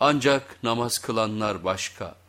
Ancak namaz kılanlar başka.''